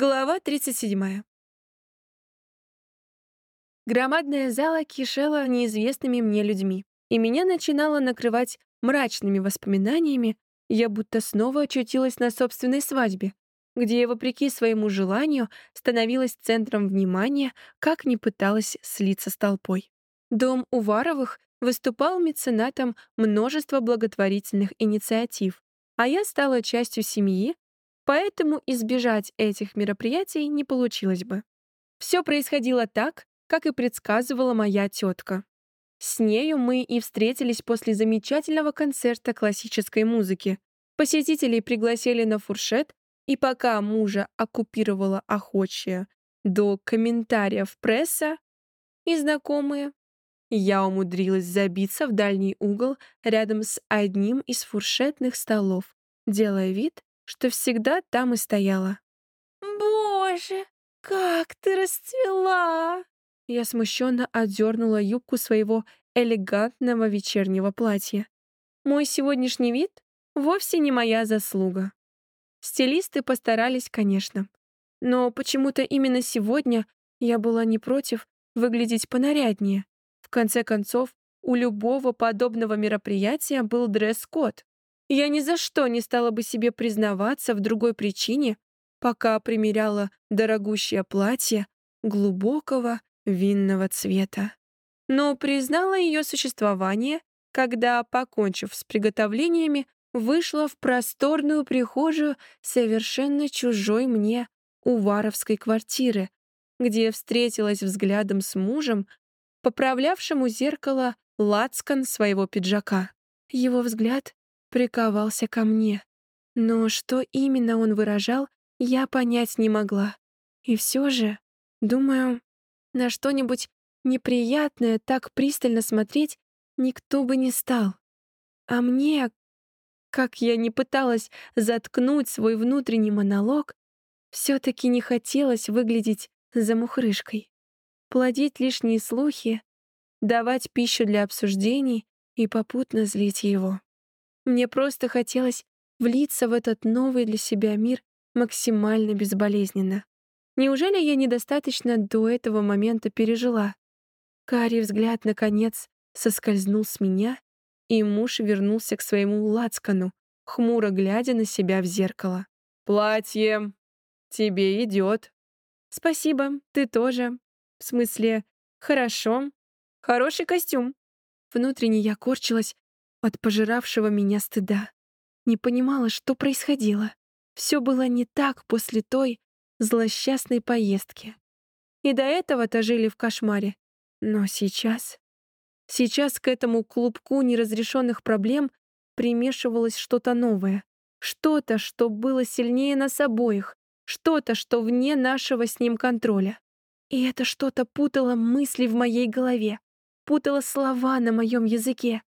Глава 37. Громадная зала кишела неизвестными мне людьми, и меня начинало накрывать мрачными воспоминаниями, я будто снова очутилась на собственной свадьбе, где я, вопреки своему желанию, становилась центром внимания, как ни пыталась слиться с толпой. Дом Уваровых выступал меценатом множества благотворительных инициатив, а я стала частью семьи, поэтому избежать этих мероприятий не получилось бы. Все происходило так, как и предсказывала моя тетка. С нею мы и встретились после замечательного концерта классической музыки. Посетителей пригласили на фуршет, и пока мужа оккупировала охочая до комментариев пресса и знакомые, я умудрилась забиться в дальний угол рядом с одним из фуршетных столов, делая вид, что всегда там и стояла. «Боже, как ты расцвела!» Я смущенно отдернула юбку своего элегантного вечернего платья. Мой сегодняшний вид вовсе не моя заслуга. Стилисты постарались, конечно. Но почему-то именно сегодня я была не против выглядеть понаряднее. В конце концов, у любого подобного мероприятия был дресс-код. Я ни за что не стала бы себе признаваться в другой причине, пока примеряла дорогущее платье глубокого винного цвета. Но признала ее существование, когда, покончив с приготовлениями, вышла в просторную прихожую совершенно чужой мне Уваровской квартиры, где встретилась взглядом с мужем, поправлявшим у зеркала лацкан своего пиджака. Его взгляд приковался ко мне. Но что именно он выражал, я понять не могла. И все же, думаю, на что-нибудь неприятное так пристально смотреть никто бы не стал. А мне, как я не пыталась заткнуть свой внутренний монолог, все таки не хотелось выглядеть замухрышкой, плодить лишние слухи, давать пищу для обсуждений и попутно злить его. Мне просто хотелось влиться в этот новый для себя мир максимально безболезненно. Неужели я недостаточно до этого момента пережила? Карий взгляд, наконец, соскользнул с меня, и муж вернулся к своему лацкану, хмуро глядя на себя в зеркало. «Платье тебе идет. «Спасибо, ты тоже. В смысле, хорошо. Хороший костюм». Внутренне я корчилась, от пожиравшего меня стыда. Не понимала, что происходило. Все было не так после той злосчастной поездки. И до этого-то жили в кошмаре. Но сейчас... Сейчас к этому клубку неразрешенных проблем примешивалось что-то новое. Что-то, что было сильнее нас обоих. Что-то, что вне нашего с ним контроля. И это что-то путало мысли в моей голове, путало слова на моем языке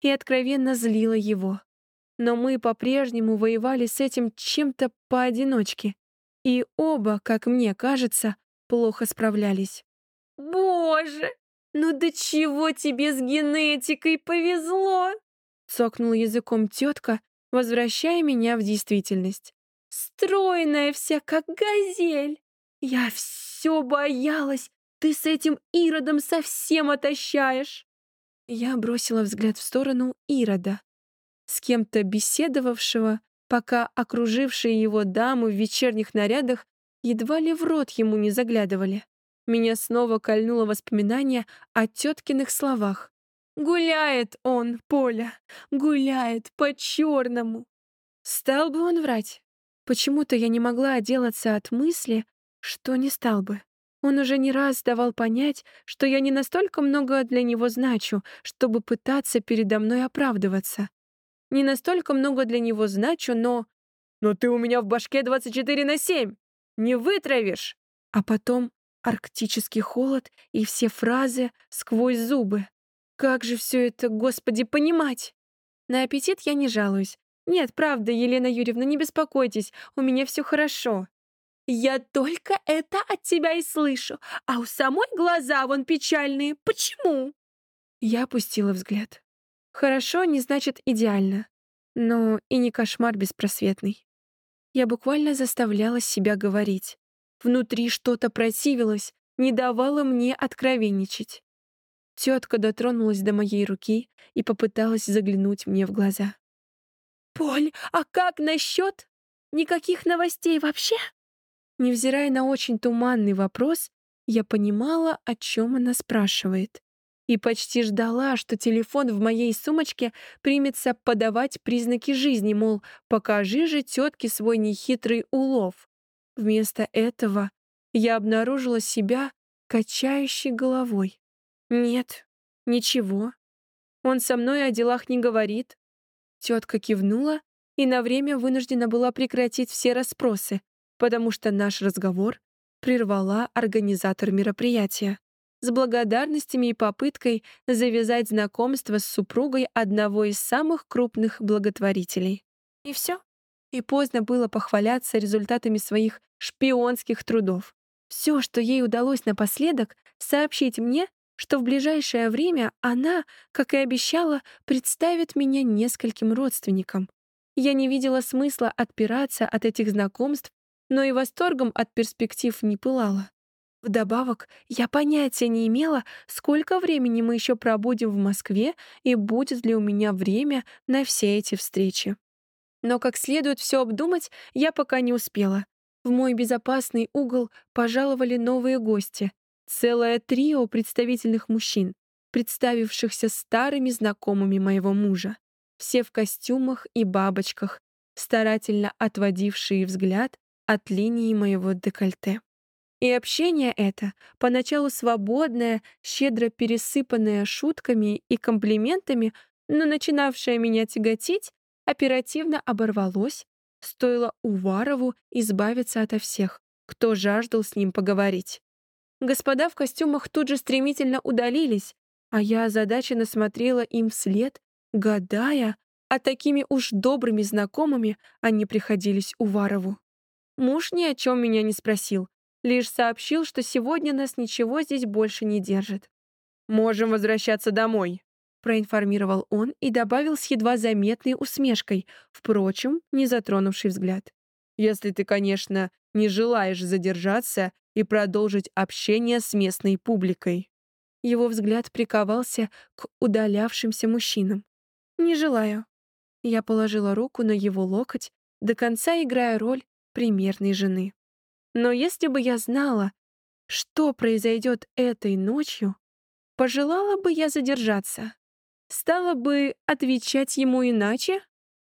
и откровенно злила его. Но мы по-прежнему воевали с этим чем-то поодиночке, и оба, как мне кажется, плохо справлялись. «Боже, ну до чего тебе с генетикой повезло!» цокнула языком тетка, возвращая меня в действительность. «Стройная вся, как газель! Я все боялась, ты с этим Иродом совсем отощаешь!» Я бросила взгляд в сторону Ирода, с кем-то беседовавшего, пока окружившие его дамы в вечерних нарядах едва ли в рот ему не заглядывали. Меня снова кольнуло воспоминание о теткиных словах. «Гуляет он, Поля, гуляет по-черному!» Стал бы он врать? Почему-то я не могла отделаться от мысли, что не стал бы. Он уже не раз давал понять, что я не настолько много для него значу, чтобы пытаться передо мной оправдываться. Не настолько много для него значу, но... «Но ты у меня в башке 24 на 7! Не вытравишь!» А потом арктический холод и все фразы сквозь зубы. Как же все это, господи, понимать? На аппетит я не жалуюсь. Нет, правда, Елена Юрьевна, не беспокойтесь, у меня все хорошо. Я только это от тебя и слышу, а у самой глаза вон печальные. Почему?» Я опустила взгляд. Хорошо не значит идеально, но и не кошмар беспросветный. Я буквально заставляла себя говорить. Внутри что-то противилось, не давало мне откровенничать. Тетка дотронулась до моей руки и попыталась заглянуть мне в глаза. «Поль, а как насчет? Никаких новостей вообще?» Невзирая на очень туманный вопрос, я понимала, о чем она спрашивает. И почти ждала, что телефон в моей сумочке примется подавать признаки жизни, мол, покажи же тетке свой нехитрый улов. Вместо этого я обнаружила себя качающей головой. Нет, ничего. Он со мной о делах не говорит. Тетка кивнула и на время вынуждена была прекратить все расспросы, потому что наш разговор прервала организатор мероприятия с благодарностями и попыткой завязать знакомство с супругой одного из самых крупных благотворителей. И все. И поздно было похваляться результатами своих шпионских трудов. Все, что ей удалось напоследок, сообщить мне, что в ближайшее время она, как и обещала, представит меня нескольким родственникам. Я не видела смысла отпираться от этих знакомств но и восторгом от перспектив не пылала. Вдобавок, я понятия не имела, сколько времени мы еще пробудем в Москве и будет ли у меня время на все эти встречи. Но как следует все обдумать, я пока не успела. В мой безопасный угол пожаловали новые гости. Целое трио представительных мужчин, представившихся старыми знакомыми моего мужа. Все в костюмах и бабочках, старательно отводившие взгляд от линии моего декольте. И общение это, поначалу свободное, щедро пересыпанное шутками и комплиментами, но начинавшее меня тяготить, оперативно оборвалось, стоило Уварову избавиться ото всех, кто жаждал с ним поговорить. Господа в костюмах тут же стремительно удалились, а я озадаченно смотрела им вслед, гадая, а такими уж добрыми знакомыми они приходились Уварову. Муж ни о чем меня не спросил, лишь сообщил, что сегодня нас ничего здесь больше не держит. «Можем возвращаться домой», — проинформировал он и добавил с едва заметной усмешкой, впрочем, не затронувший взгляд. «Если ты, конечно, не желаешь задержаться и продолжить общение с местной публикой». Его взгляд приковался к удалявшимся мужчинам. «Не желаю». Я положила руку на его локоть, до конца играя роль примерной жены. Но если бы я знала, что произойдет этой ночью, пожелала бы я задержаться. Стала бы отвечать ему иначе?